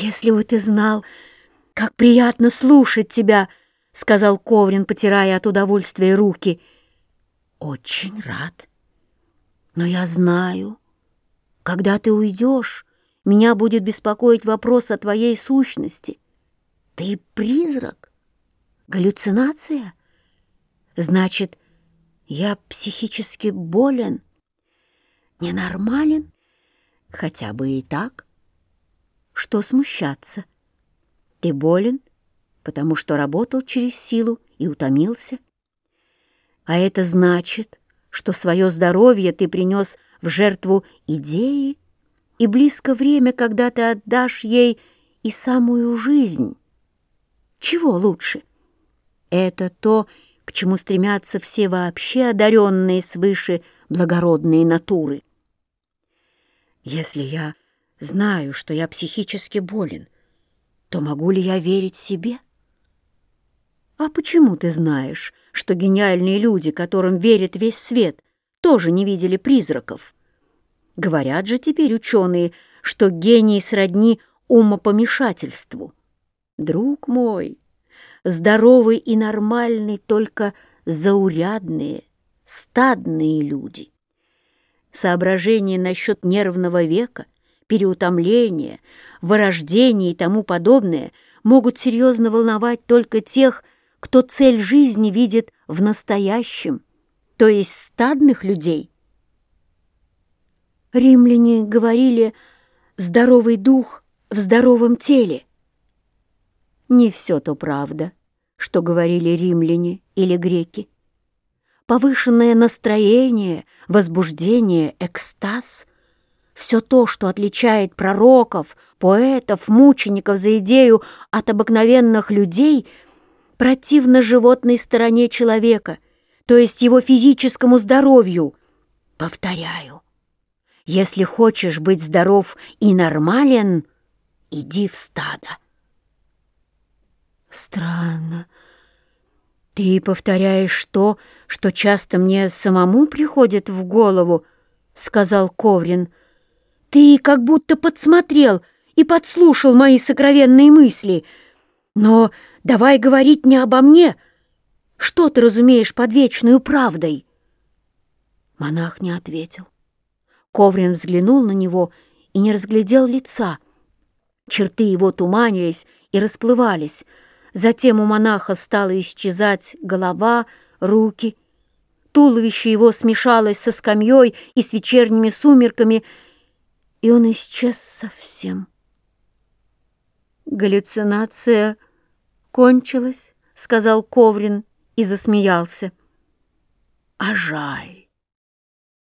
«Если бы ты знал, как приятно слушать тебя!» — сказал Коврин, потирая от удовольствия руки. «Очень рад. Но я знаю, когда ты уйдешь, меня будет беспокоить вопрос о твоей сущности. Ты призрак? Галлюцинация? Значит, я психически болен? Ненормален? Хотя бы и так. Что смущаться? Ты болен, потому что работал через силу и утомился. А это значит, что свое здоровье ты принес в жертву идеи, и близко время, когда ты отдашь ей и самую жизнь. Чего лучше? Это то, к чему стремятся все вообще одаренные свыше благородные натуры. Если я знаю, что я психически болен, то могу ли я верить себе? А почему ты знаешь, что гениальные люди, которым верит весь свет, тоже не видели призраков? Говорят же теперь ученые, что гений сродни умопомешательству. Друг мой, здоровый и нормальный только заурядные, стадные люди. Соображения насчет нервного века, переутомления, вырождения и тому подобное могут серьезно волновать только тех, кто цель жизни видит в настоящем, то есть стадных людей. Римляне говорили «здоровый дух в здоровом теле». Не все то правда, что говорили римляне или греки. Повышенное настроение, возбуждение, экстаз — все то, что отличает пророков, поэтов, мучеников за идею от обыкновенных людей, противно животной стороне человека, то есть его физическому здоровью. Повторяю, если хочешь быть здоров и нормален, иди в стадо. Странно. Ты повторяешь то, что часто мне самому приходит в голову, сказал Коврин. Ты как будто подсмотрел и подслушал мои сокровенные мысли. Но давай говорить не обо мне. Что ты разумеешь под вечную правдой? Монах не ответил. Коврин взглянул на него и не разглядел лица. Черты его туманились и расплывались, Затем у монаха стала исчезать голова, руки. Туловище его смешалось со скамьей и с вечерними сумерками, и он исчез совсем. «Галлюцинация кончилась», — сказал Коврин и засмеялся. «А жаль».